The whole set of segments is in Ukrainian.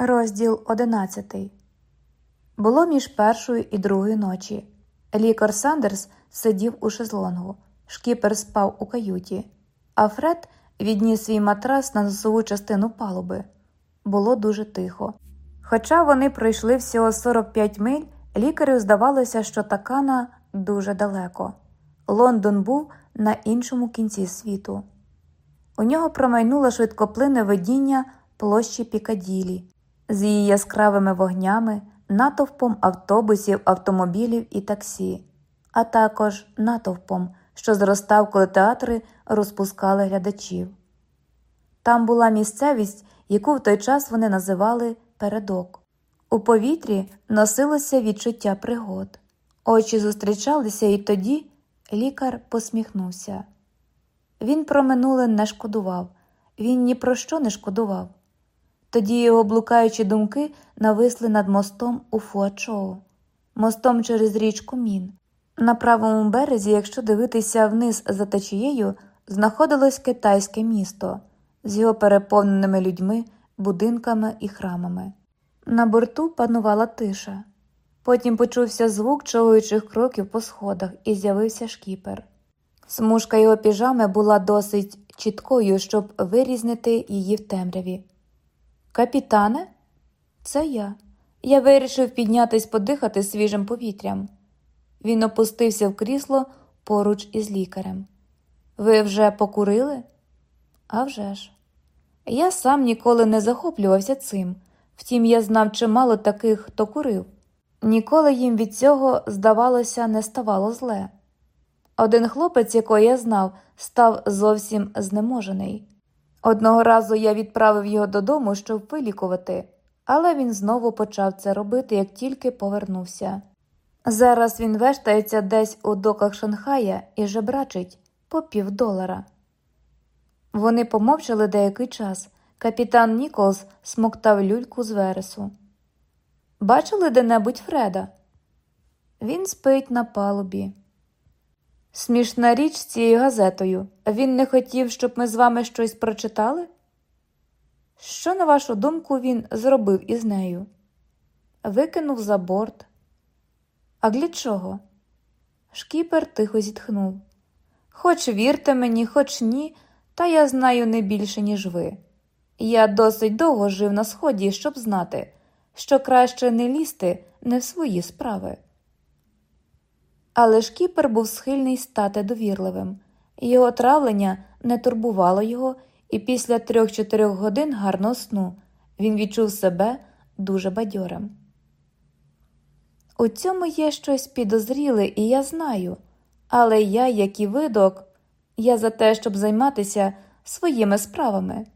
Розділ одинадцятий. Було між першою і другою ночі. Лікар Сандерс сидів у шезлонгу, шкіпер спав у каюті, а Фред відніс свій матрас на носову частину палуби. Було дуже тихо. Хоча вони пройшли всього 45 миль, лікарю здавалося, що такана дуже далеко. Лондон був на іншому кінці світу. У нього промайнуло швидкоплинне видіння площі Пікаділі з її яскравими вогнями, натовпом автобусів, автомобілів і таксі, а також натовпом, що зростав, коли театри розпускали глядачів. Там була місцевість, яку в той час вони називали передок. У повітрі носилося відчуття пригод. Очі зустрічалися, і тоді лікар посміхнувся. Він про минуле не шкодував, він ні про що не шкодував. Тоді його блукаючі думки нависли над мостом у Фуачоу, мостом через річку Мін. На правому березі, якщо дивитися вниз за течією, знаходилось китайське місто з його переповненими людьми, будинками і храмами. На борту панувала тиша. Потім почувся звук чоловічих кроків по сходах і з'явився шкіпер. Смужка його піжами була досить чіткою, щоб вирізнити її в темряві. Капітане, це я. Я вирішив піднятись подихати свіжим повітрям. Він опустився в крісло поруч із лікарем. Ви вже покурили? «А вже ж. Я сам ніколи не захоплювався цим, втім, я знав чимало таких, хто курив. Ніколи їм від цього, здавалося, не ставало зле. Один хлопець, якого я знав, став зовсім знеможений. Одного разу я відправив його додому, щоб вилікувати, але він знову почав це робити, як тільки повернувся. Зараз він вештається десь у доках Шанхая і жебрачить по півдолара. Вони помовчали деякий час. Капітан Ніколс смоктав люльку з вересу. Бачили де-небудь Фреда? Він спить на палубі. Смішна річ з цією газетою. Він не хотів, щоб ми з вами щось прочитали? Що, на вашу думку, він зробив із нею? Викинув за борт. А для чого? Шкіпер тихо зітхнув. Хоч вірте мені, хоч ні, та я знаю не більше, ніж ви. Я досить довго жив на сході, щоб знати, що краще не лізти не в свої справи. Але шкіпер був схильний стати довірливим, його травлення не турбувало його, і після трьох-чотирьох годин гарного сну він відчув себе дуже бадьорим. У цьому є щось підозріле, і я знаю, але я, як і видок, я за те, щоб займатися своїми справами.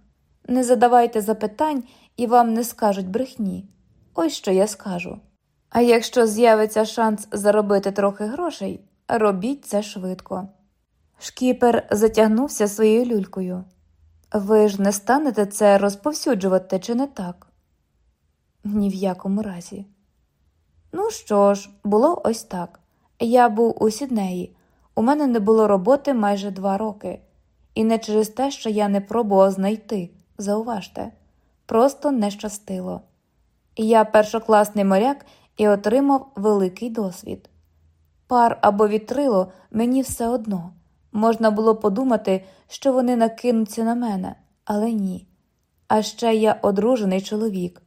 Не задавайте запитань і вам не скажуть брехні. Ось що я скажу. А якщо з'явиться шанс заробити трохи грошей, робіть це швидко. Шкіпер затягнувся своєю люлькою. Ви ж не станете це розповсюджувати, чи не так? Ні в якому разі. Ну що ж, було ось так. Я був у Сіднеї, у мене не було роботи майже два роки, і не через те, що я не пробував знайти, зауважте, просто не щастило. Я першокласний моряк і отримав великий досвід. Пар або вітрило мені все одно. Можна було подумати, що вони накинуться на мене, але ні. А ще я одружений чоловік.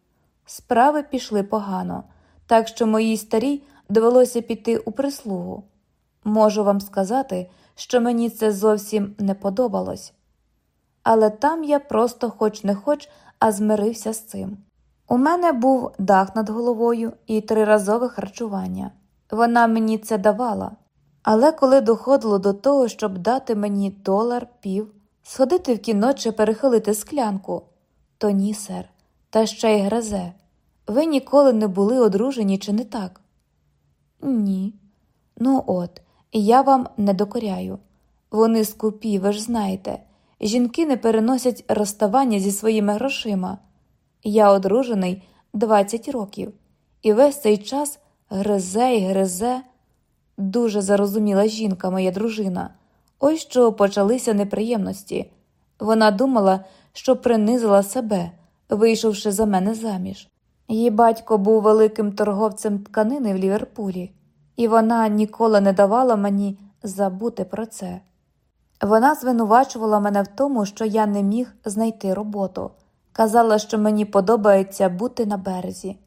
Справи пішли погано, так що моїй старій довелося піти у прислугу. Можу вам сказати, що мені це зовсім не подобалось. Але там я просто хоч не хоч, а змирився з цим. У мене був дах над головою і триразове харчування. Вона мені це давала. Але коли доходило до того, щоб дати мені долар пів, сходити в кіно чи перехилити склянку, то ні, сер, та ще й гризе. Ви ніколи не були одружені, чи не так? Ні. Ну от, я вам не докоряю. Вони скупі, ви ж знаєте, жінки не переносять розставання зі своїми грошима. Я одружений 20 років, і весь цей час гризе й гризе. Дуже зарозуміла жінка, моя дружина. Ось що почалися неприємності. Вона думала, що принизила себе, вийшовши за мене заміж. Її батько був великим торговцем тканини в Ліверпулі, і вона ніколи не давала мені забути про це. Вона звинувачувала мене в тому, що я не міг знайти роботу, казала, що мені подобається бути на березі.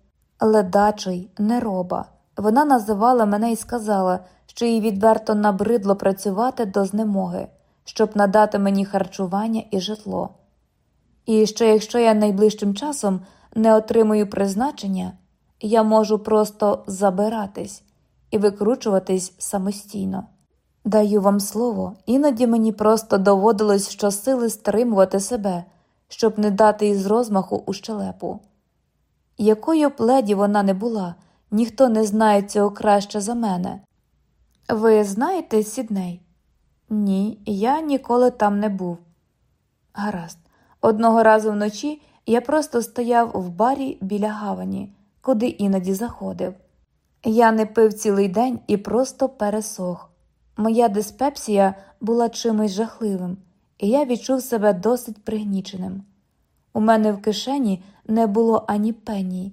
Ледачий, нероба. Вона називала мене і сказала, що їй відверто набридло працювати до знемоги, щоб надати мені харчування і житло. І що якщо я найближчим часом не отримую призначення, я можу просто забиратись і викручуватись самостійно. Даю вам слово, іноді мені просто доводилось щосили стримувати себе, щоб не дати із розмаху у щелепу. Якою б леді вона не була, ніхто не знає цього краще за мене. Ви знаєте Сідней? Ні, я ніколи там не був. Гаразд, одного разу вночі я просто стояв в барі біля гавані, куди іноді заходив. Я не пив цілий день і просто пересох. Моя диспепсія була чимось жахливим, і я відчув себе досить пригніченим. У мене в кишені не було ані пенії,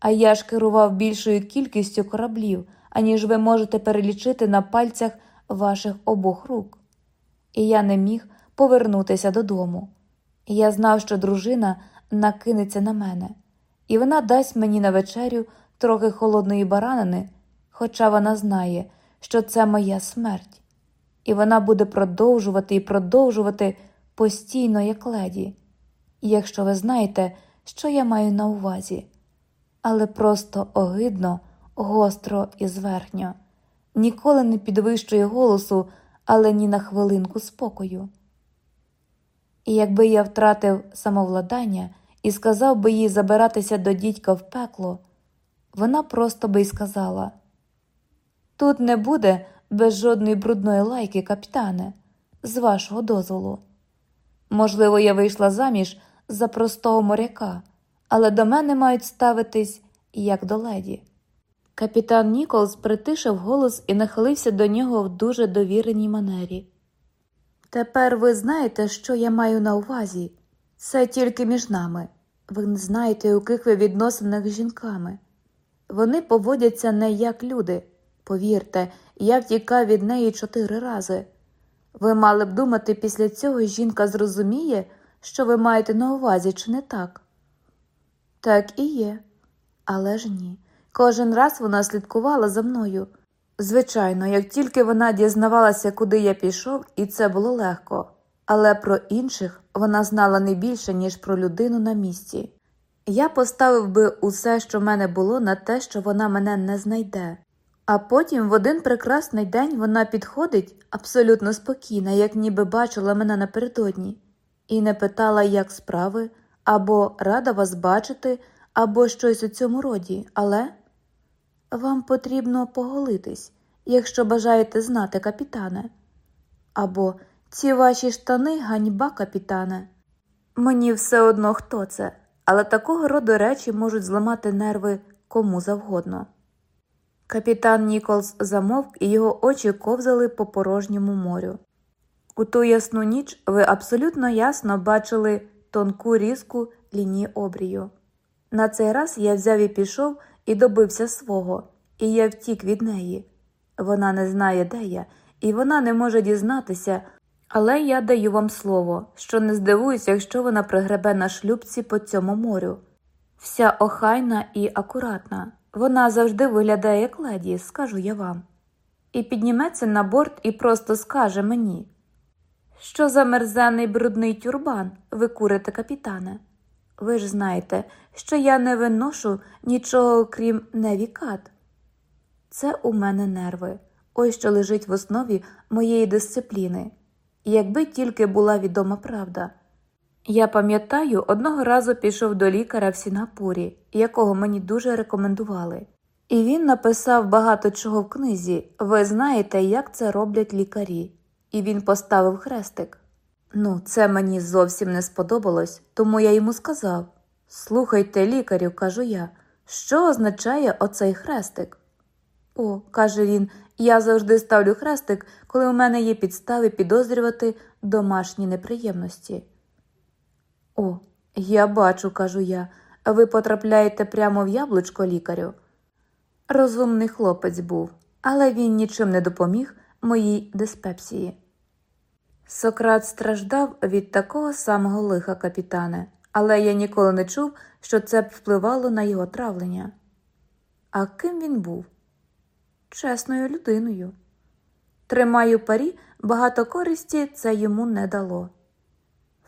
а я ж керував більшою кількістю кораблів, аніж ви можете перелічити на пальцях ваших обох рук. І я не міг повернутися додому. Я знав, що дружина накинеться на мене, і вона дасть мені на вечерю трохи холодної баранини, хоча вона знає, що це моя смерть, і вона буде продовжувати і продовжувати постійно, як леді, якщо ви знаєте, що я маю на увазі, але просто огидно, гостро і зверхньо, ніколи не підвищує голосу, але ні на хвилинку спокою. І якби я втратив самовладання і сказав би їй забиратися до дідька в пекло, вона просто би й сказала тут не буде без жодної брудної лайки, капітане, з вашого дозволу. Можливо, я вийшла заміж за простого моряка, але до мене мають ставитись як до леді. Капітан Ніколс притишив голос і нахилився до нього в дуже довіреній манері. Тепер ви знаєте, що я маю на увазі. Це тільки між нами. Ви не знаєте, у яких ви відносинах з жінками. Вони поводяться не як люди. Повірте, я втікав від неї чотири рази. Ви мали б думати, після цього жінка зрозуміє, що ви маєте на увазі, чи не так? Так і є. Але ж ні. Кожен раз вона слідкувала за мною. Звичайно, як тільки вона дізнавалася, куди я пішов, і це було легко, але про інших вона знала не більше, ніж про людину на місці. Я поставив би усе, що в мене було, на те, що вона мене не знайде. А потім в один прекрасний день вона підходить абсолютно спокійна, як ніби бачила мене напередодні, і не питала, як справи, або рада вас бачити, або щось у цьому роді, але вам потрібно поголитись, якщо бажаєте знати, капітане. Або ці ваші штани ганьба, капітане. Мені все одно хто це, але такого роду речі можуть зламати нерви кому завгодно. Капітан Ніколс замовк, і його очі ковзали по порожньому морю. У ту ясну ніч ви абсолютно ясно бачили тонку різку лінії обрію. На цей раз я взяв і пішов і добився свого, і я втік від неї. Вона не знає, де я, і вона не може дізнатися, але я даю вам слово, що не здивуюся, якщо вона пригребе на шлюбці по цьому морю. Вся охайна і акуратна. Вона завжди виглядає як леді, скажу я вам. І підніметься на борт і просто скаже мені, що за мерзений брудний тюрбан ви курите, капітане. Ви ж знаєте, що я не виношу нічого крім невікат. Це у мене нерви, ось що лежить в основі моєї дисципліни, якби тільки була відома правда. Я пам'ятаю, одного разу пішов до лікаря в Сінгапурі, якого мені дуже рекомендували, і він написав багато чого в книзі ви знаєте, як це роблять лікарі, і він поставив хрестик. Ну, це мені зовсім не сподобалось, тому я йому сказав Слухайте, лікарю, кажу я, що означає оцей хрестик? О, каже він, я завжди ставлю хрестик, коли у мене є підстави підозрювати домашні неприємності. О, Я бачу, кажу я, ви потрапляєте прямо в яблучко лікарю. Розумний хлопець був, але він нічим не допоміг моїй диспепсії. Сократ страждав від такого самого лиха капітане, але я ніколи не чув, що це б впливало на його травлення. А ким він був? Чесною людиною. Тримаю парі, багато користі це йому не дало.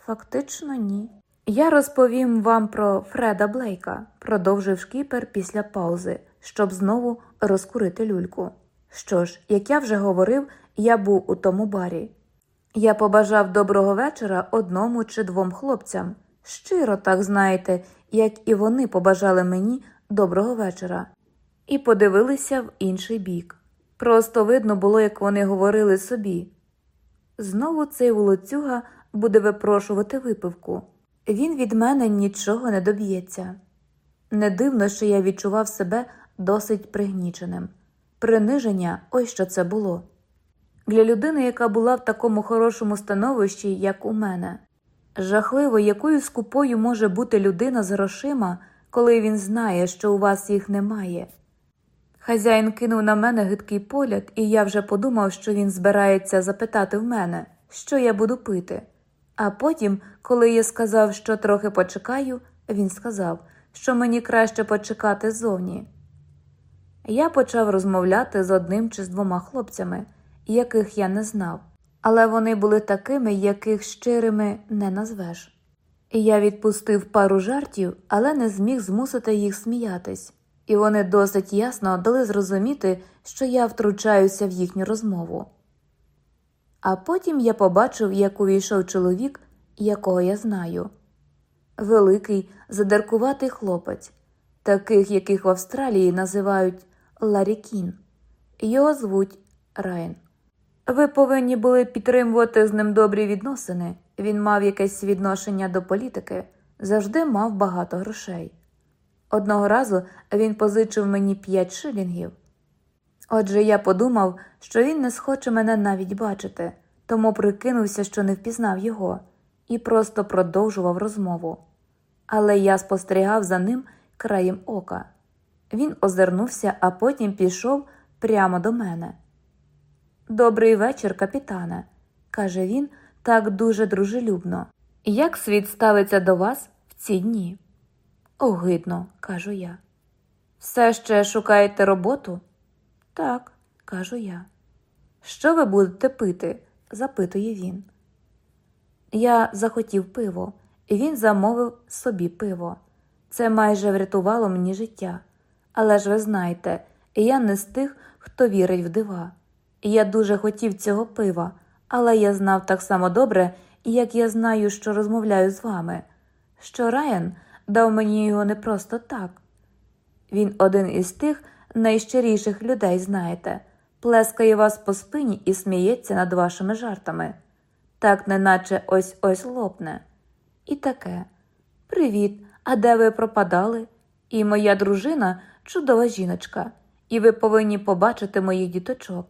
Фактично, ні. Я розповім вам про Фреда Блейка, продовжив шкіпер після паузи, щоб знову розкурити люльку. Що ж, як я вже говорив, я був у тому барі. Я побажав доброго вечора одному чи двом хлопцям. Щиро так знаєте, як і вони побажали мені доброго вечора, і подивилися в інший бік. Просто видно було, як вони говорили собі. Знову цей волоцюга буде випрошувати випивку. Він від мене нічого не доб'ється. Не дивно, що я відчував себе досить пригніченим. Приниження ось що це було. Для людини, яка була в такому хорошому становищі, як у мене. Жахливо, якою скупою може бути людина з грошима, коли він знає, що у вас їх немає. Хазяїн кинув на мене гидкий погляд, і я вже подумав, що він збирається запитати в мене, що я буду пити. А потім, коли я сказав, що трохи почекаю, він сказав, що мені краще почекати ззовні. Я почав розмовляти з одним чи з двома хлопцями, яких я не знав, але вони були такими, яких щирими не назвеш. Я відпустив пару жартів, але не зміг змусити їх сміятись, і вони досить ясно дали зрозуміти, що я втручаюся в їхню розмову. А потім я побачив, як увійшов чоловік, якого я знаю великий, задеркуватий хлопець, таких, яких в Австралії називають Ларікін. Його звуть Райан. Ви повинні були підтримувати з ним добрі відносини. Він мав якесь відношення до політики, завжди мав багато грошей. Одного разу він позичив мені п'ять шилінгів. Отже, я подумав, що він не схоче мене навіть бачити, тому прикинувся, що не впізнав його, і просто продовжував розмову. Але я спостерігав за ним краєм ока. Він озирнувся, а потім пішов прямо до мене. Добрий вечір, капітане, каже він так дуже дружелюбно. Як світ ставиться до вас в ці дні? Огидно, кажу я. Все ще шукаєте роботу? Так, кажу я. Що ви будете пити? запитує він. Я захотів пиво, і він замовив собі пиво. Це майже врятувало мені життя. Але ж ви знаєте, я не з тих, хто вірить в дива. Я дуже хотів цього пива, але я знав так само добре, як я знаю, що розмовляю з вами, що Райан дав мені його не просто так. Він один із тих найщиріших людей, знаєте, плескає вас по спині і сміється над вашими жартами, так неначе ось ось лопне. І таке Привіт, а де ви пропадали? І моя дружина чудова жіночка, і ви повинні побачити моїх діточок.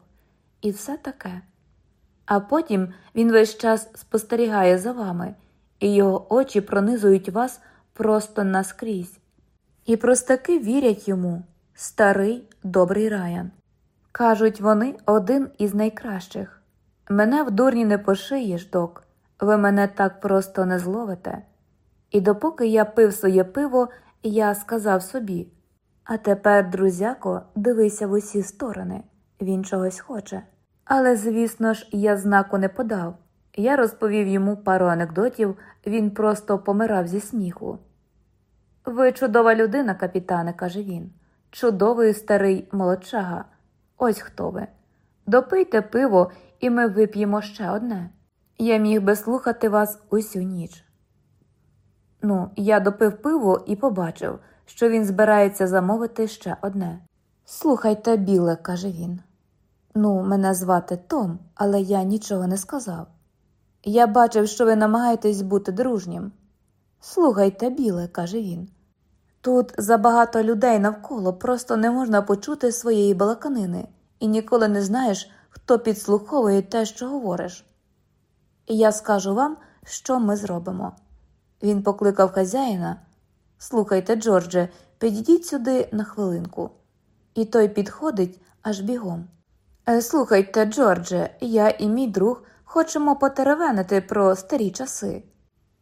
І все таке. А потім він весь час спостерігає за вами, і його очі пронизують вас просто наскрізь. І простаки вірять йому старий добрий раян. Кажуть, вони один із найкращих. Мене в дурні не пошиєш, док, ви мене так просто не зловите. І допоки я пив своє пиво, я сказав собі а тепер, друзяко, дивися в усі сторони, він чогось хоче. Але, звісно ж, я знаку не подав. Я розповів йому пару анекдотів, він просто помирав зі сміху. Ви чудова людина, капітане, каже він. Чудовий старий молодчага. Ось хто ви. Допийте пиво, і ми вип'ємо ще одне. Я міг би слухати вас усю ніч. Ну, я допив пиво і побачив, що він збирається замовити ще одне. Слухайте, біле, каже він. Ну, мене звати Том, але я нічого не сказав. Я бачив, що ви намагаєтесь бути дружнім. Слухайте, біле, каже він. Тут забагато людей навколо просто не можна почути своєї балаканини, і ніколи не знаєш, хто підслуховує те, що говориш. Я скажу вам, що ми зробимо. Він покликав хазяїна. Слухайте, Джордже, підійдіть сюди на хвилинку. І той підходить аж бігом. «Е, Слухайте, Джордже, я і мій друг хочемо потеревенити про старі часи.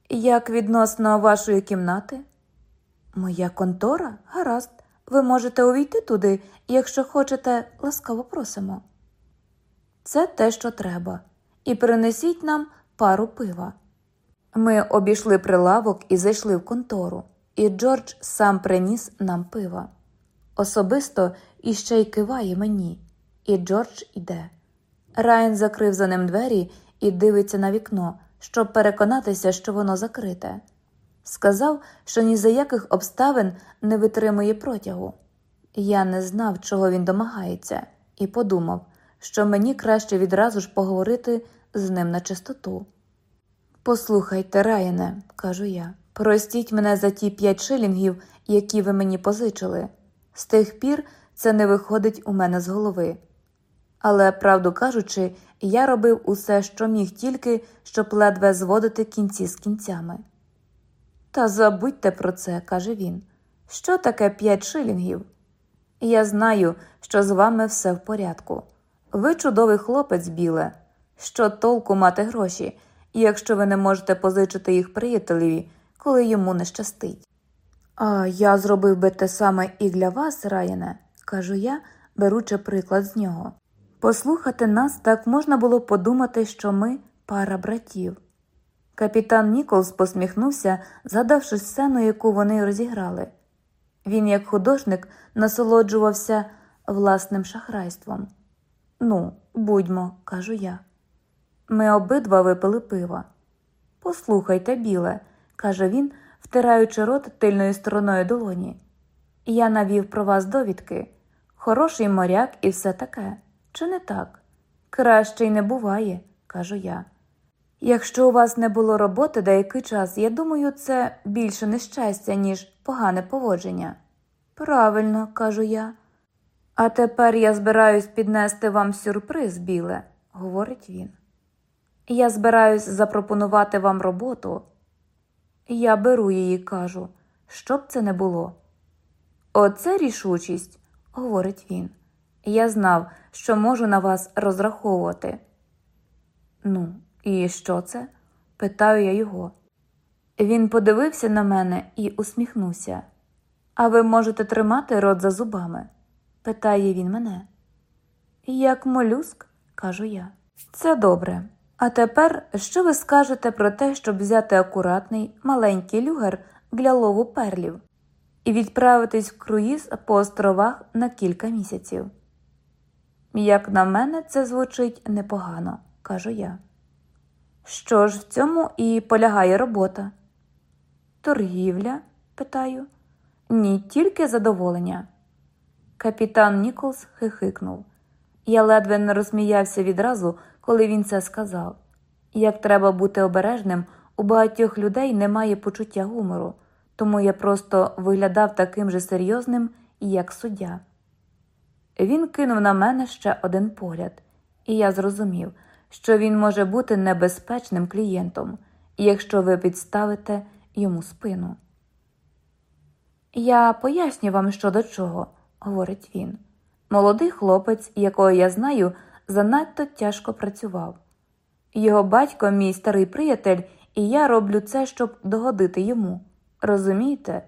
Як відносно вашої кімнати? Моя контора? Гаразд. Ви можете увійти туди, якщо хочете, ласкаво просимо. Це те, що треба, і принесіть нам пару пива. Ми обійшли прилавок і зайшли в контору, і Джордж сам приніс нам пива. Особисто іще й киває мені, і Джордж іде. Райан закрив за ним двері і дивиться на вікно, щоб переконатися, що воно закрите. Сказав, що ні за яких обставин не витримує протягу. Я не знав, чого він домагається, і подумав, що мені краще відразу ж поговорити з ним на чистоту. Послухайте, Райане, кажу я, простіть мене за ті п'ять шилінгів, які ви мені позичили. З тих пір це не виходить у мене з голови. Але, правду кажучи, я робив усе, що міг тільки, щоб ледве зводити кінці з кінцями. Та забудьте про це, каже він. Що таке п'ять шилінгів? Я знаю, що з вами все в порядку. Ви чудовий хлопець, біле. Що толку мати гроші, якщо ви не можете позичити їх приятелеві, коли йому не щастить? А я зробив би те саме і для вас, Раяне, кажу я, беручи приклад з нього. Послухати нас так можна було подумати, що ми пара братів. Капітан Ніколс посміхнувся, згадавши сцену, яку вони розіграли. Він, як художник, насолоджувався власним шахрайством. Ну, будьмо, кажу я. Ми обидва випили пива. Послухайте, біле, каже він, втираючи рот тильною стороною долоні. Я навів про вас довідки. Хороший моряк і все таке. Чи не так? Краще й не буває, кажу я. Якщо у вас не було роботи деякий час, я думаю, це більше нещастя, ніж погане поводження. Правильно, кажу я. А тепер я збираюсь піднести вам сюрприз, біле, говорить він. Я збираюсь запропонувати вам роботу. Я беру її, кажу, що б це не було. Оце рішучість, говорить він. Я знав, що можу на вас розраховувати. Ну, і що це? питаю я його. Він подивився на мене і усміхнувся. А ви можете тримати рот за зубами? питає він мене. Як молюск, кажу я. Це добре. А тепер що ви скажете про те, щоб взяти акуратний маленький люгер для лову перлів і відправитись в круїз по островах на кілька місяців? Як на мене, це звучить непогано, кажу я. Що ж в цьому і полягає робота? Торгівля? питаю. Ні, тільки задоволення. Капітан Ніколс хихикнув. Я ледве не розсміявся відразу, коли він це сказав. Як треба бути обережним, у багатьох людей немає почуття гумору, тому я просто виглядав таким же серйозним, як суддя. Він кинув на мене ще один погляд, і я зрозумів, що він може бути небезпечним клієнтом, якщо ви підставите йому спину. Я поясню вам, що до чого, говорить він. Молодий хлопець, якого я знаю, занадто тяжко працював. Його батько, мій старий приятель, і я роблю це, щоб догодити йому. Розумієте?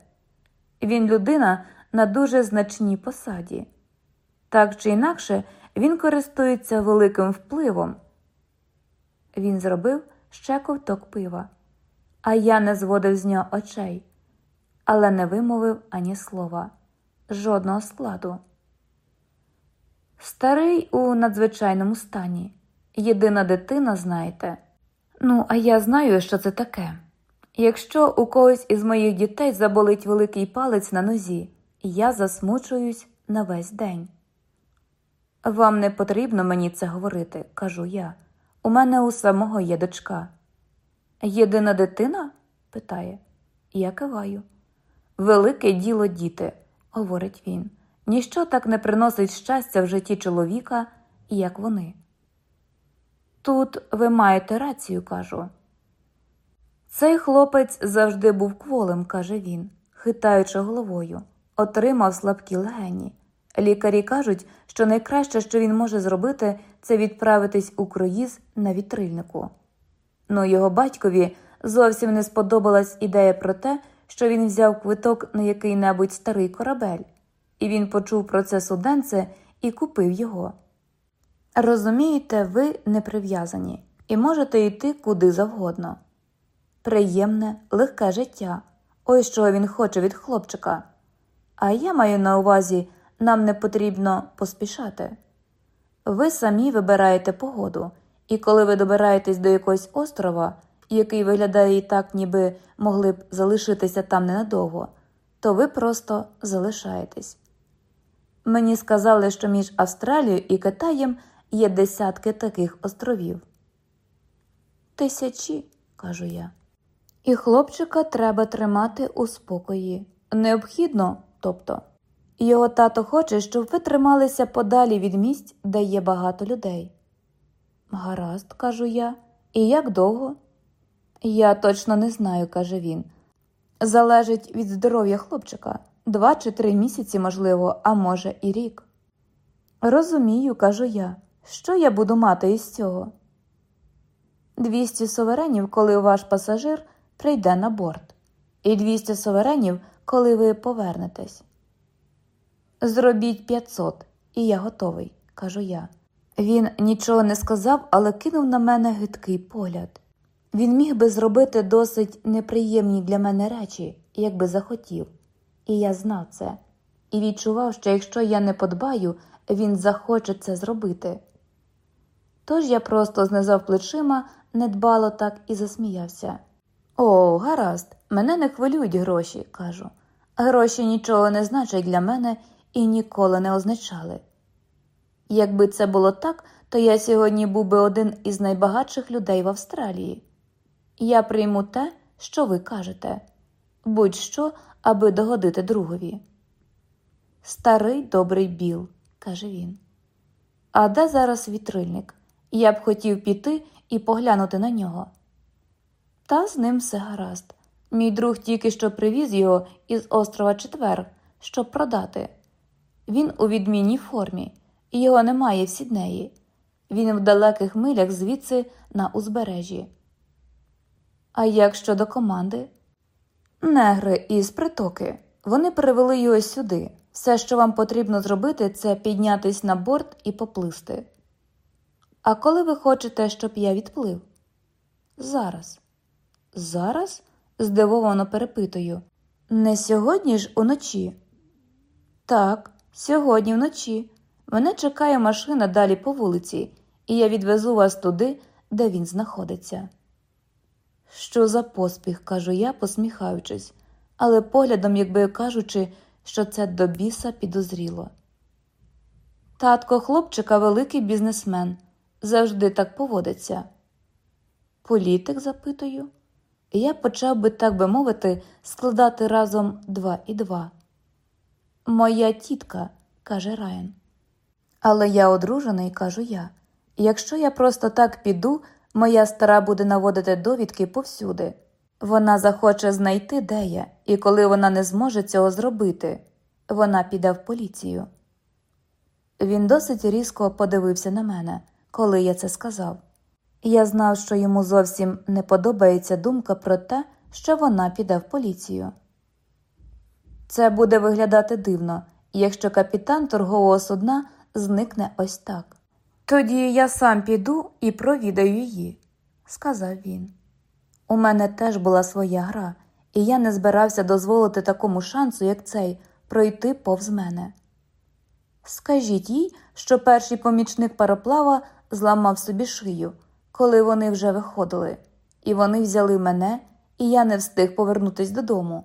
Він людина на дуже значній посаді. Так чи інакше, він користується великим впливом. Він зробив ще ковток пива, а я не зводив з нього очей, але не вимовив ані слова, жодного складу. Старий у надзвичайному стані. Єдина дитина, знаєте. Ну, а я знаю, що це таке. Якщо у когось із моїх дітей заболить великий палець на нозі, я засмучуюсь на весь день. Вам не потрібно мені це говорити, кажу я. У мене у самого є дочка. Єдина дитина? питає. Я киваю. Велике діло діти, говорить він. Ніщо так не приносить щастя в житті чоловіка, як вони. Тут ви маєте рацію, кажу. Цей хлопець завжди був кволим, каже він, хитаючи головою, отримав слабкі легені. Лікарі кажуть, що найкраще, що він може зробити, це відправитись у круїз на вітрильнику. Ну, його батькові зовсім не сподобалась ідея про те, що він взяв квиток на який-небудь старий корабель, і він почув про це суденце і купив його. Розумієте, ви не прив'язані і можете йти куди завгодно. Приємне, легке життя ось чого він хоче від хлопчика. А я маю на увазі, нам не потрібно поспішати. Ви самі вибираєте погоду, і коли ви добираєтесь до якогось острова, який виглядає і так, ніби могли б залишитися там ненадовго, то ви просто залишаєтесь. Мені сказали, що між Австралією і Китаєм є десятки таких островів. Тисячі, кажу я. І хлопчика треба тримати у спокої. Необхідно, тобто. Його тато хоче, щоб ви трималися подалі від місць, де є багато людей. Гаразд, кажу я, і як довго? Я точно не знаю, каже він. Залежить від здоров'я хлопчика два чи три місяці, можливо, а може, і рік. Розумію, кажу я, що я буду мати із цього? Двісті суверенів, коли ваш пасажир прийде на борт, і 200 суверенів, коли ви повернетесь. Зробіть 500, і я готовий, кажу я. Він нічого не сказав, але кинув на мене гидкий погляд. Він міг би зробити досить неприємні для мене речі, якби захотів, і я знав це, і відчував, що якщо я не подбаю, він захоче це зробити. Тож я просто знизав плечима, недбало так і засміявся. О, гаразд, мене не хвилюють гроші, кажу. Гроші нічого не значать для мене і ніколи не означали. Якби це було так, то я сьогодні був би один із найбагатших людей в Австралії. Я прийму те, що ви кажете, будь-що, аби догодити другові. Старий добрий біл, каже він. А де зараз вітрильник? Я б хотів піти і поглянути на нього. Та з ним все гаразд. Мій друг тільки що привіз його із острова Четверг, щоб продати. Він у відмінній формі, і його немає в сіднеї. Він в далеких милях звідси на узбережжі. А як щодо команди? Негри із притоки. Вони привели його сюди. Все, що вам потрібно зробити, це піднятись на борт і поплисти. А коли ви хочете, щоб я відплив? Зараз. Зараз? здивовано перепитую. Не сьогодні ж уночі? Так, сьогодні вночі. Мене чекає машина далі по вулиці, і я відвезу вас туди, де він знаходиться. Що за поспіх, кажу я, посміхаючись, але поглядом, якби кажучи, що це до біса підозріло. Татко хлопчика великий бізнесмен, завжди так поводиться. Політик, запитую, я почав би, так би мовити, складати разом два і два. Моя тітка, каже Райан. Але я одружений, кажу я. Якщо я просто так піду, моя стара буде наводити довідки повсюди. Вона захоче знайти, де я, і коли вона не зможе цього зробити, вона піде в поліцію. Він досить різко подивився на мене, коли я це сказав. Я знав, що йому зовсім не подобається думка про те, що вона піде в поліцію. Це буде виглядати дивно, якщо капітан торгового судна зникне ось так. Тоді я сам піду і провідаю її, сказав він. У мене теж була своя гра, і я не збирався дозволити такому шансу, як цей, пройти повз мене. Скажіть їй, що перший помічник пароплава зламав собі шию, коли вони вже виходили, і вони взяли мене, і я не встиг повернутися додому.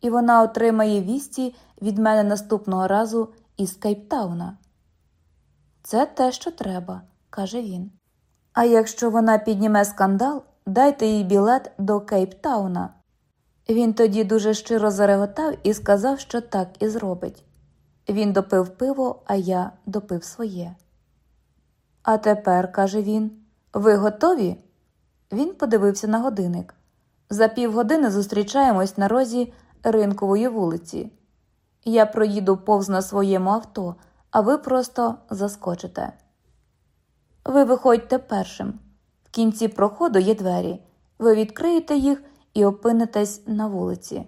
І вона отримає вісті від мене наступного разу із Кейптауна. Це те, що треба, каже він. А якщо вона підніме скандал, дайте їй білет до Кейптауна. Він тоді дуже щиро зареготав і сказав, що так і зробить. Він допив пиво, а я допив своє. А тепер, каже він, ви готові? Він подивився на годинник. За півгодини зустрічаємось на розі ринкової вулиці. Я проїду повз на своєму авто, а ви просто заскочите. Ви виходьте першим. В кінці проходу є двері. Ви відкриєте їх і опинитесь на вулиці.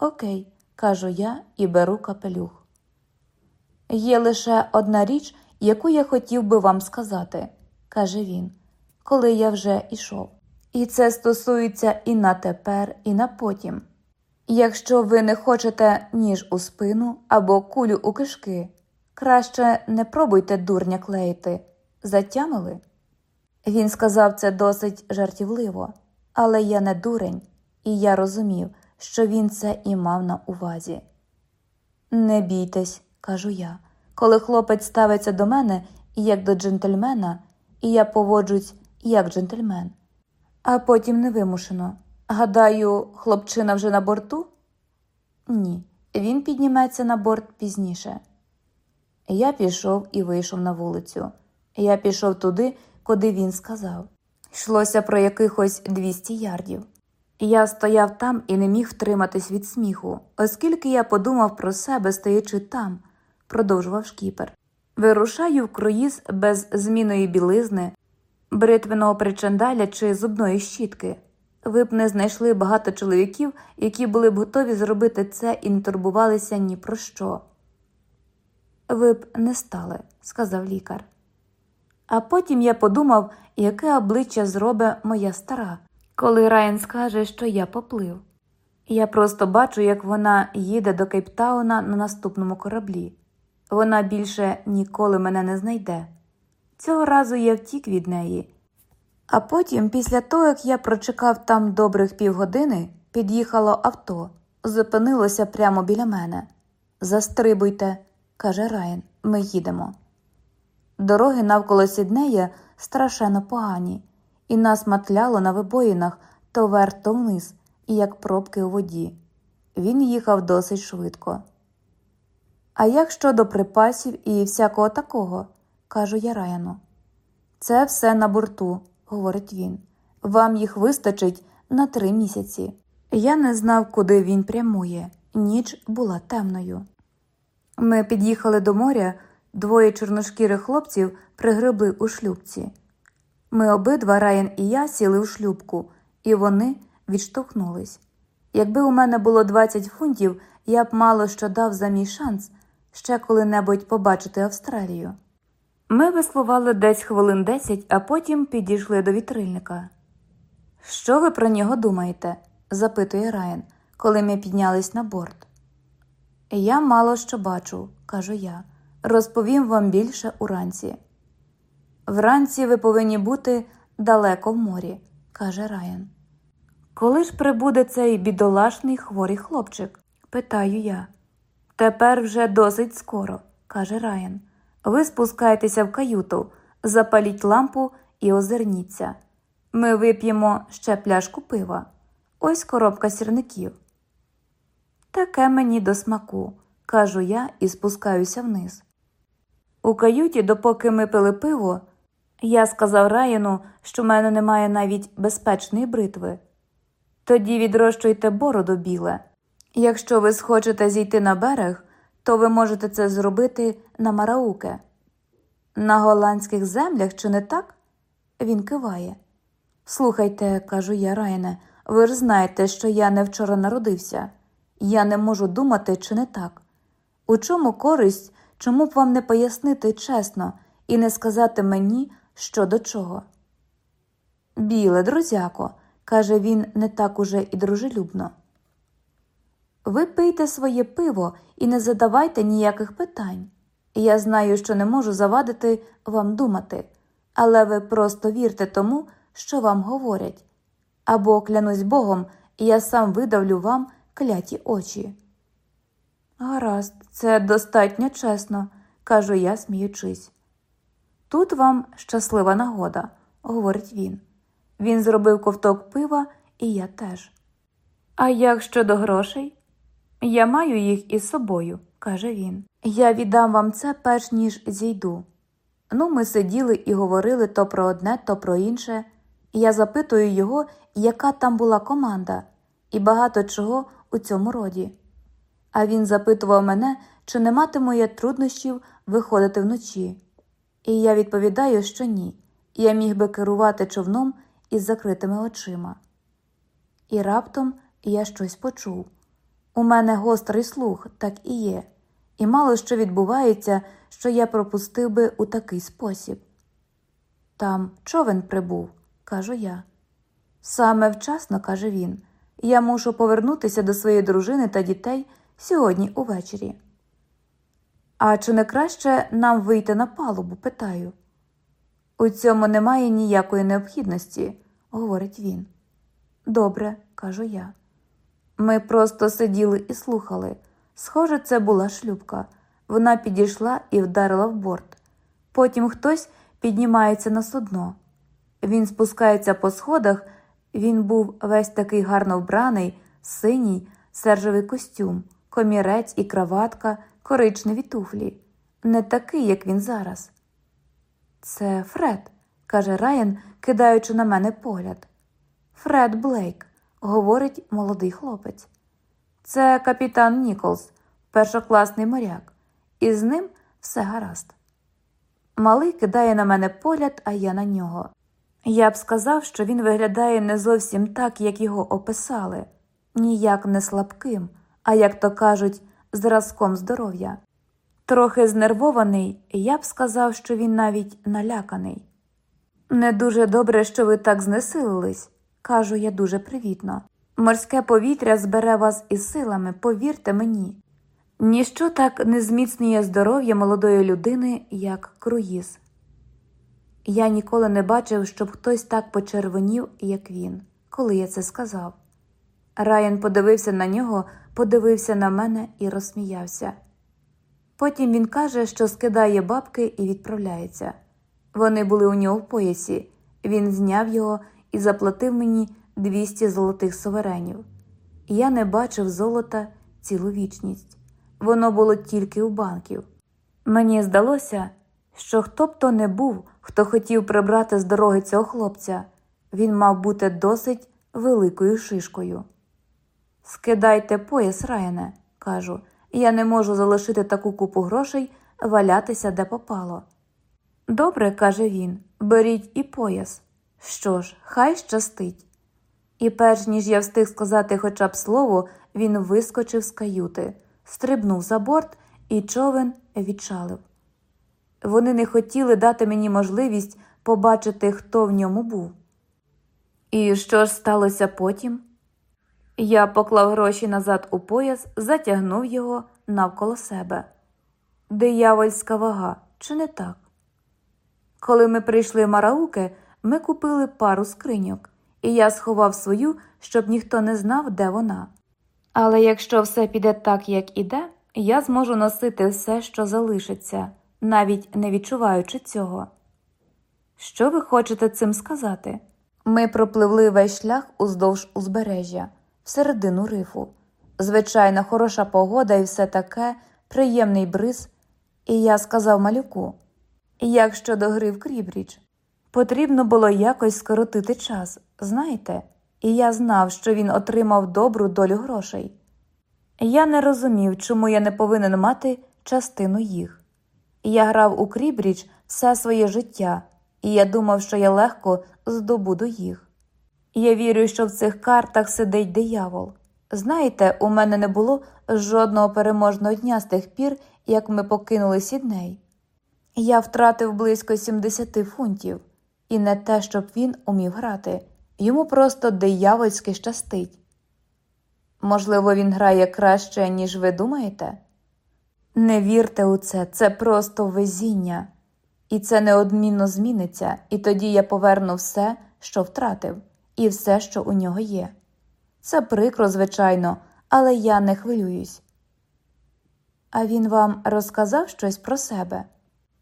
Окей, кажу я і беру капелюх. Є лише одна річ, яку я хотів би вам сказати, каже він, коли я вже ішов. І це стосується і на тепер, і на потім. Якщо ви не хочете ніж у спину або кулю у кишки, краще не пробуйте дурня клеїти. Затямили? Він сказав це досить жартівливо, але я не дурень, і я розумів, що він це і мав на увазі. Не бійтесь, кажу я, коли хлопець ставиться до мене як до джентльмена, і я поводжусь як джентльмен, а потім невимушено. Гадаю, хлопчина вже на борту? Ні, він підніметься на борт пізніше. Я пішов і вийшов на вулицю. Я пішов туди, куди він сказав. Йшлося про якихось 200 ярдів. Я стояв там і не міг втриматись від сміху, оскільки я подумав про себе, стоячи там, продовжував шкіпер. Вирушаю в круїз без зміної білизни, бритвеного причандаля чи зубної щітки. Ви б не знайшли багато чоловіків, які були б готові зробити це і не турбувалися ні про що. Ви б не стали, сказав лікар. А потім я подумав, яке обличчя зробить моя стара, коли Райан скаже, що я поплив. Я просто бачу, як вона їде до Кейптауна на наступному кораблі. Вона більше ніколи мене не знайде. Цього разу я втік від неї. А потім, після того, як я прочекав там добрих півгодини, під'їхало авто, зупинилося прямо біля мене. Застрибуйте, каже Райан, ми їдемо. Дороги навколо Сіднея страшенно погані, і нас матляло на вибоїнах то вверх, то вниз, і як пробки у воді. Він їхав досить швидко. А як щодо припасів і всякого такого, кажу я Раяну. Це все на борту, говорить він. Вам їх вистачить на три місяці. Я не знав, куди він прямує. Ніч була темною. Ми під'їхали до моря, двоє чорношкірих хлопців пригребли у шлюбці. Ми обидва, Райан і я, сіли в шлюбку, і вони відштовхнулись. Якби у мене було 20 фунтів, я б мало що дав за мій шанс ще коли-небудь побачити Австралію. Ми веслували десь хвилин десять, а потім підійшли до вітрильника. Що ви про нього думаєте? запитує Райан, коли ми піднялись на борт. Я мало що бачу, кажу я. Розповім вам більше уранці. Вранці ви повинні бути далеко в морі, каже Райан. Коли ж прибуде цей бідолашний хворий хлопчик? питаю я. Тепер вже досить скоро, каже Райан. Ви спускаєтеся в каюту, запаліть лампу і озирніться. Ми вип'ємо ще пляшку пива. Ось коробка сірників. Таке мені до смаку, кажу я і спускаюся вниз. У каюті, допоки ми пили пиво, я сказав Раяну, що в мене немає навіть безпечної бритви. Тоді відрощуйте бороду біле. Якщо ви схочете зійти на берег, то ви можете це зробити на Марауке. На голландських землях, чи не так? Він киває. Слухайте, кажу я, Райане, ви ж знаєте, що я не вчора народився. Я не можу думати, чи не так. У чому користь, чому б вам не пояснити чесно і не сказати мені, що до чого? Біле, друзяко, каже він не так уже і дружелюбно. Ви пийте своє пиво і не задавайте ніяких питань. Я знаю, що не можу завадити вам думати, але ви просто вірте тому, що вам говорять. Або, клянусь Богом, я сам видавлю вам кляті очі. Гаразд, це достатньо чесно, кажу я, сміючись. Тут вам щаслива нагода, говорить він. Він зробив ковток пива, і я теж. А як щодо грошей? Я маю їх із собою, каже він. Я віддам вам це перш ніж зійду. Ну, ми сиділи і говорили то про одне, то про інше. Я запитую його, яка там була команда, і багато чого у цьому роді. А він запитував мене, чи не матиму я труднощів виходити вночі. І я відповідаю, що ні. Я міг би керувати човном із закритими очима. І раптом я щось почув. У мене гострий слух, так і є, і мало що відбувається, що я пропустив би у такий спосіб. Там човен прибув, кажу я. Саме вчасно, каже він, я мушу повернутися до своєї дружини та дітей сьогодні увечері. А чи не краще нам вийти на палубу? питаю. У цьому немає ніякої необхідності, говорить він. Добре, кажу я. Ми просто сиділи і слухали. Схоже, це була шлюбка. Вона підійшла і вдарила в борт. Потім хтось піднімається на судно. Він спускається по сходах, він був весь такий гарно вбраний, синій, сержевий костюм, комірець і краватка, коричневі туфлі, не такий, як він зараз. Це Фред, каже Райан, кидаючи на мене погляд. Фред Блейк, говорить молодий хлопець. Це капітан Ніколс, першокласний моряк, і з ним все гаразд. Малий кидає на мене погляд, а я на нього. Я б сказав, що він виглядає не зовсім так, як його описали, ніяк не слабким, а як то кажуть, зразком здоров'я. Трохи знервований, я б сказав, що він навіть наляканий. Не дуже добре, що ви так знесилились, кажу я дуже привітно. Морське повітря збере вас із силами, повірте мені. Ніщо так не зміцнює здоров'я молодої людини, як круїз. Я ніколи не бачив, щоб хтось так почервонів, як він, коли я це сказав. Райан подивився на нього, подивився на мене і розсміявся. Потім він каже, що скидає бабки і відправляється. Вони були у нього в поясі, він зняв його і заплатив мені 200 золотих суверенів. Я не бачив золота цілу вічність. Воно було тільки у банків. Мені здалося, що хто б то не був, хто хотів прибрати з дороги цього хлопця, він мав бути досить великою шишкою. Скидайте пояс, Райане, кажу, я не можу залишити таку купу грошей валятися де попало. Добре, каже він, беріть і пояс. Що ж, хай щастить. І перш ніж я встиг сказати хоча б слово, він вискочив з каюти, стрибнув за борт, і човен відчалив. Вони не хотіли дати мені можливість побачити, хто в ньому був. І що ж сталося потім? Я поклав гроші назад у пояс, затягнув його навколо себе. Диявольська вага, чи не так? Коли ми прийшли в Марауке, ми купили пару скриньок, і я сховав свою, щоб ніхто не знав, де вона. Але якщо все піде так, як іде, я зможу носити все, що залишиться, навіть не відчуваючи цього. Що ви хочете цим сказати? Ми пропливли весь шлях уздовж узбережжя, всередину рифу. Звичайно, хороша погода і все таке, приємний бриз. І я сказав малюку як щодо гри в Крібріч, потрібно було якось скоротити час, знаєте, і я знав, що він отримав добру долю грошей. Я не розумів, чому я не повинен мати частину їх. Я грав у Крібріч все своє життя, і я думав, що я легко здобуду їх. Я вірю, що в цих картах сидить диявол. Знаєте, у мене не було жодного переможного дня з тих пір, як ми покинули сідней. Я втратив близько 70 фунтів, і не те, щоб він умів грати, йому просто диявольськи щастить. Можливо, він грає краще, ніж ви думаєте? Не вірте у це, це просто везіння, і це неодмінно зміниться, і тоді я поверну все, що втратив, і все, що у нього є. Це прикро, звичайно, але я не хвилююсь. А він вам розказав щось про себе?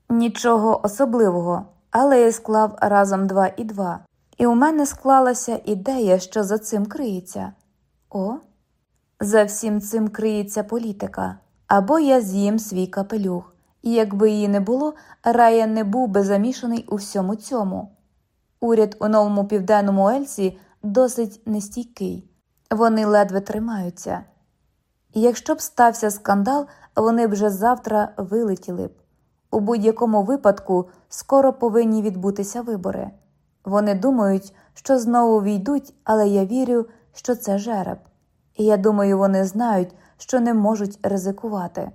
Нічого особливого, але я склав разом два і два, і у мене склалася ідея, що за цим криється. О, за всім цим криється політика, або я з'їм свій капелюх, і якби її не було, Рая не був би замішаний у всьому цьому. Уряд у новому південному Ельсі досить нестійкий, вони ледве тримаються. Якщо б стався скандал, вони б вже завтра вилетіли б. У будь-якому випадку скоро повинні відбутися вибори. Вони думають, що знову війдуть, але я вірю, що це жереб. І я думаю, вони знають, що не можуть ризикувати.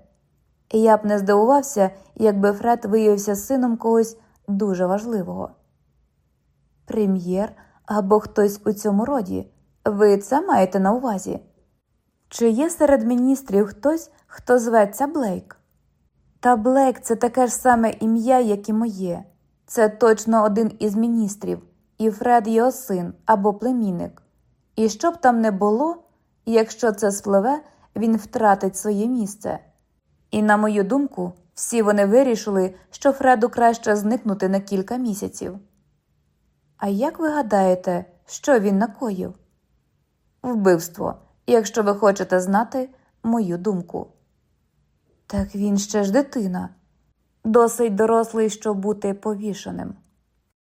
І я б не здивувався, якби Фред виявився сином когось дуже важливого. Прем'єр або хтось у цьому роді. Ви це маєте на увазі? Чи є серед міністрів хтось, хто зветься Блейк? Та Блейк це таке ж саме ім'я, як і моє. Це точно один із міністрів, і Фред його син або племінник. І що б там не було, якщо це спливе, він втратить своє місце. І, на мою думку, всі вони вирішили, що Фреду краще зникнути на кілька місяців. А як ви гадаєте, що він накоїв? Вбивство, якщо ви хочете знати мою думку. Так він ще ж дитина, досить дорослий, щоб бути повішеним.